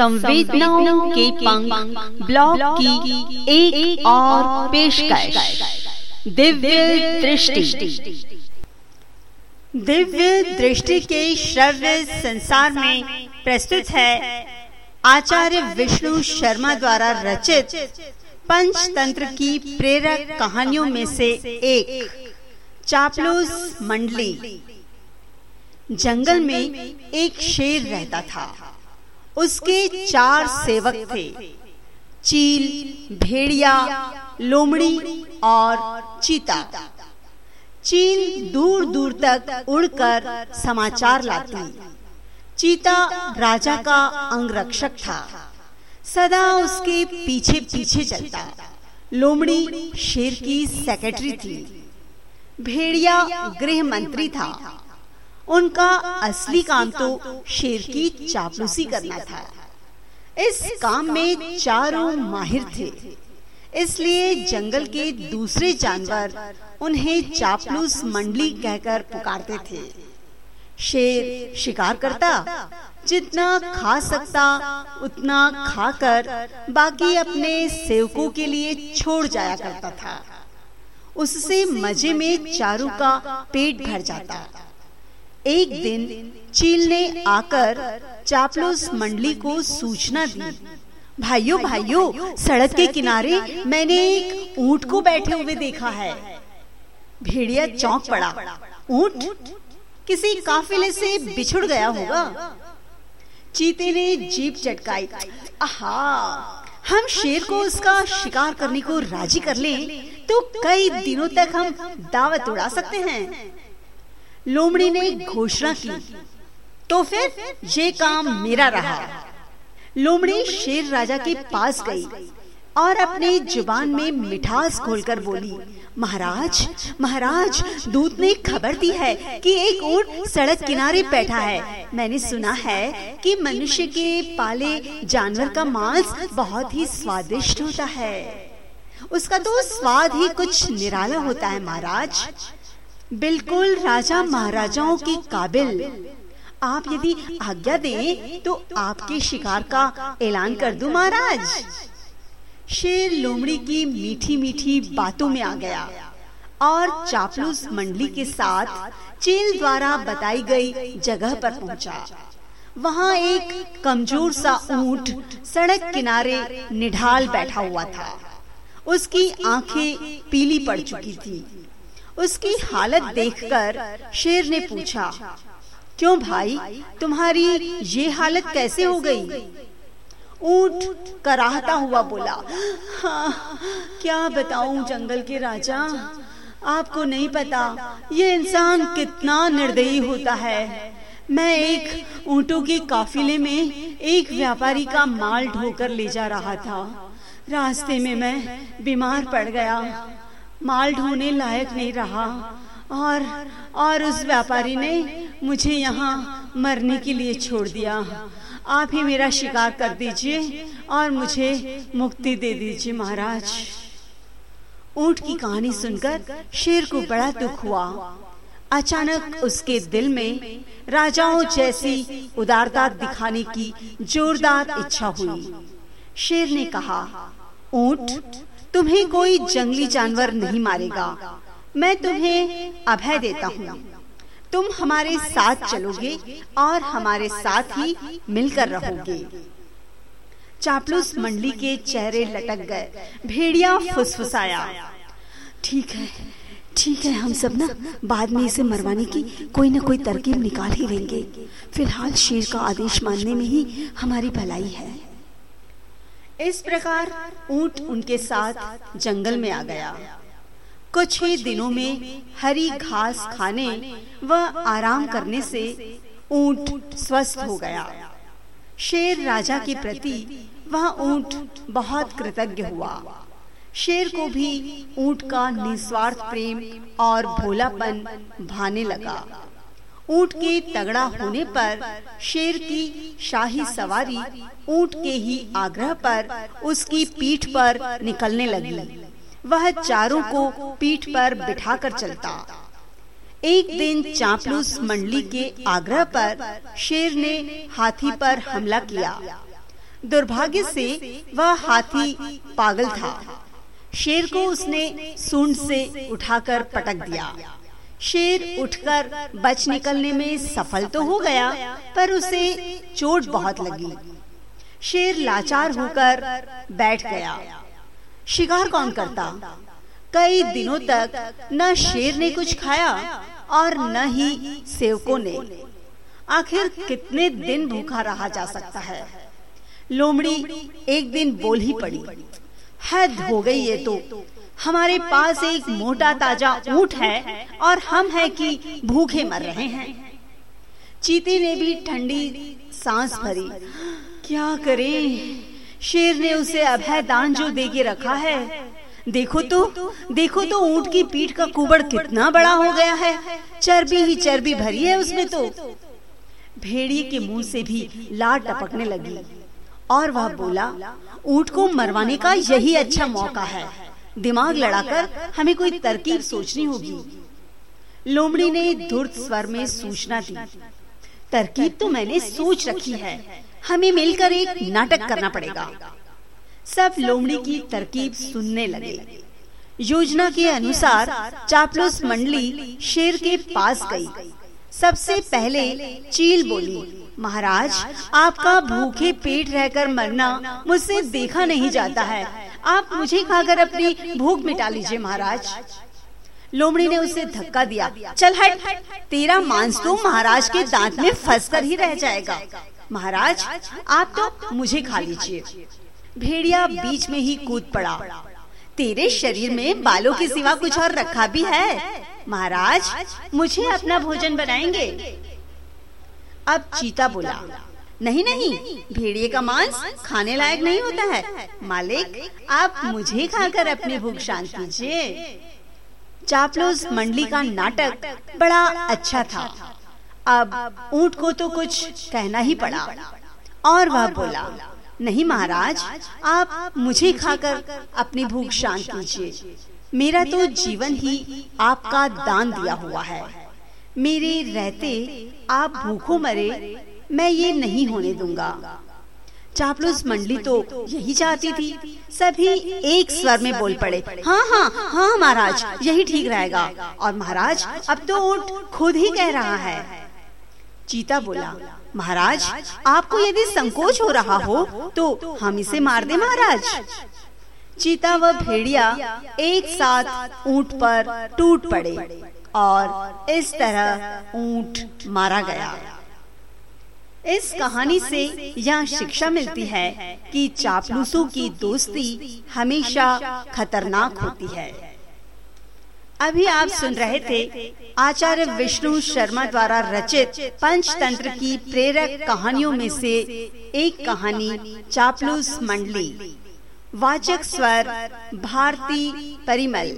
संवेदनाओं के पंख ब्लॉग की एक, एक और पेशकश। दिव्य दृष्टि। दिव्य दृष्टि के श्रव्य संसार में प्रस्तुत है आचार्य विष्णु शर्मा द्वारा रचित पंचतंत्र की प्रेरक कहानियों में से एक चापलूस मंडली। जंगल में एक शेर रहता था। उसके चार सेवक थे। चील, भेड़िया, लोमड़ी और चीता। चील दूर दूर तक उड़कर समाचार लाती। चीता राजा का अंगरक्षक था। सदा उसके पीछे पीछे चलता। लोमड़ी शेर की सेक्रेटरी थी। भेड़िया गृह मंत्री था। उनका असली काम तो शेर की चापलूसी करना था। इस काम में चारों माहिर थे। इसलिए जंगल के दूसरे जानवर उन्हें चापलूस मंडली कहकर पुकारते थे। शेर शिकार करता जितना खा सकता उतना खाकर बाकी अपने सेवकों के लिए छोड़ जाया करता था। उससे मज़े में चारू का पेट भर जाता। एक दिन चील ने आकर चापलूस मंडली को सूचना दी। भाइयों भाइयों सड़क के किनारे मैंने एक ऊँट को बैठे हुए देखा है। भेड़िया चौंक पड़ा। ऊँट किसी काफिले से बिछुड़ गया होगा। चीते ने जीप चटकाई। आहा हम शेर को उसका शिकार करने को राज़ी कर लें तो कई दिनों तक हम दावत उड़ा सकते हैं। लोमड़ी ने घोषणा की। तो फिर ये काम मेरा रहा। लोमड़ी शेर राजा के पास गई और अपने ज़ुबान में मिठास खोलकर बोली, महाराज महाराज, दूत ने खबर दी है कि एक ऊँट सड़क किनारे बैठा है। मैंने सुना है कि मनुष्य के पाले जानवर का मांस बहुत ही स्वादिष्ट होता है। उसका तो स्वाद ही कुछ निराला होता है, महाराज। बिल्कुल राजा महाराजाओं की काबिल। आप यदि आज्ञा दें तो आपके शिकार का ऐलान कर दूँ महाराज। शेर लोमड़ी की मीठी मीठी बातों में आ गया और चापलूस मंडली के साथ चील द्वारा बताई गई जगह पर पहुँचा। वहाँ एक कमज़ोर सा ऊँट सड़क किनारे निढाल बैठा हुआ था। उसकी आँखें पीली पड़ चुकी थी। उसकी हालत देखकर शेर ने पूछा क्यों भाई तुम्हारी ये हालत कैसे हो गई? ऊँट कराहता हुआ बोला हाँ, क्या बताऊँ जंगल के राजा? आपको नहीं पता ये इंसान कितना निर्दयी होता है। मैं एक ऊंटों के काफिले में एक व्यापारी का माल ढोकर ले जा रहा था। रास्ते में मैं बीमार पड़ गया। माल ढोने लायक नहीं रहा। और और उस व्यापारी ने मुझे यहाँ मरने के लिए छोड़ दिया। आप ही मेरा शिकार कर दीजिए और मुझे मुक्ति दे दीजिए महाराज। ऊँट की कहानी सुनकर शेर को बड़ा दुख हुआ। अचानक उसके दिल में राजाओं जैसी उदारता दिखाने की जोरदार इच्छा हुई। शेर ने कहा, ऊँट तुम्हें कोई जंगली जानवर नहीं मारेगा। मैं तुम्हें अभय देता हूँ। तुम हमारे साथ चलोगे और हमारे साथ ही मिलकर रहोगे। चापलूस मंडली के चेहरे लटक गए। भेड़िया फुसफुसाया। ठीक है ठीक है, हम सब ना बाद में इसे मरवाने की कोई ना कोई तरकीब निकाल ही लेंगे फ़िलहाल शेर का आदेश मानने में ही हमारी भलाई है। इस प्रकार ऊँट उनके साथ जंगल में आ गया। कुछ ही दिनों में हरी घास खाने व आराम करने से ऊँट स्वस्थ हो गया। शेर राजा के प्रति वह ऊँट बहुत कृतज्ञ हुआ। शेर को भी ऊँट का निस्वार्थ प्रेम और भोलापन भाने लगा। ऊँट के तगड़ा होने पर शेर की शाही सवारी ऊँट के ही आग्रह पर उसकी पीठ पर निकलने लगी। वह चारों को पीठ पर बिठाकर चलता। एक दिन चापलूस मंडली के आग्रह पर शेर ने हाथी पर हमला किया। दुर्भाग्य से वह हाथी पागल था। शेर को उसने सूंड से उठाकर पटक दिया। शेर उठकर बच निकलने में सफल तो हो गया, पर उसे चोट बहुत लगी। शेर लाचार होकर बैठ गया। शिकार कौन करता? कई दिनों तक न शेर ने कुछ खाया और न ही सेवकों ने। आखिर कितने दिन भूखा रहा जा सकता है? लोमड़ी एक दिन बोल ही पड़ी, हद हो गई ये तो। हमारे पास एक मोटा ताज़ा ऊँट है और हम है कि भूखे मर रहे हैं। चीते ने भी ठंडी सांस भरी। क्या करें? शेर ने उसे अभय दान जो दे रखा है। देखो तो देखो तो ऊँट की पीठ का कुबड़ कितना बड़ा हो गया है चर्बी ही चर्बी भरी है उसमें तो। भेड़िए के मुँह से भी लाट टपकने लगी। और वह बोला ऊँट को मरवाने का यही अच्छा मौका है। दिमाग लड़ाकर हमें कोई तरकीब सोचनी होगी। लोमड़ी ने धुर्त स्वर में सूचना दी। तरकीब तो मैंने सोच रखी है। हमें मिलकर एक नाटक करना पड़ेगा। सब लोमड़ी की तरकीब सुनने लगे। योजना के अनुसार चापलूस मंडली शेर के पास गई। सबसे पहले चील बोली महाराज आपका भूखे पेट रहकर मरना मुझसे देखा नहीं जाता है। आप मुझे खाकर अपनी भूख मिटा लीजिए, महाराज। लोमड़ी ने उसे धक्का दिया। चल हट। तेरा मांस तो महाराज के दांत में फंस कर ही रह जाएगा। महाराज, आप तो मुझे खा लीजिए। भेड़िया बीच में ही कूद पड़ा। तेरे शरीर में बालों के सिवा कुछ और रखा भी है। महाराज, मुझे अपना भोजन बनाएँगे? अब चीता बोला नहीं नहीं। भेड़िए का मांस खाने लायक नहीं होता है। मालिक, आप मुझे खाकर अपनी भूख शांत कीजिए। चापलूस मंडली का नाटक बड़ा अच्छा था। अब ऊँट को तो कुछ कहना ही पड़ा। और वह बोला, नहीं महाराज, आप मुझे खाकर अपनी भूख शांत कीजिए। मेरा तो जीवन ही आपका दान दिया हुआ है। मेरे रहते आप भूखों मरे मैं ये नहीं होने दूँगा। चापलूस मंडली तो यही चाहती थी। सभी एक स्वर में बोल पड़े हाँ हाँ हाँ महाराज, यही ठीक रहेगा। और महाराज अब तो ऊँट खुद ही कह रहा है। चीता बोला, महाराज, आपको यदि संकोच हो रहा हो तो हम इसे मार दे, महाराज। चीता व भेड़िया एक साथ ऊँट पर टूट पड़े और इस तरह ऊँट मारा गया। इस कहानी से यह शिक्षा मिलती है कि चापलूसों की दोस्ती हमेशा खतरनाक होती है। अभी आप सुन रहे थे आचार्य विष्णु शर्मा द्वारा रचित पंचतंत्र की प्रेरक कहानियों में से एक कहानी चापलूस मंडली। वाचक स्वर भारती परिमल।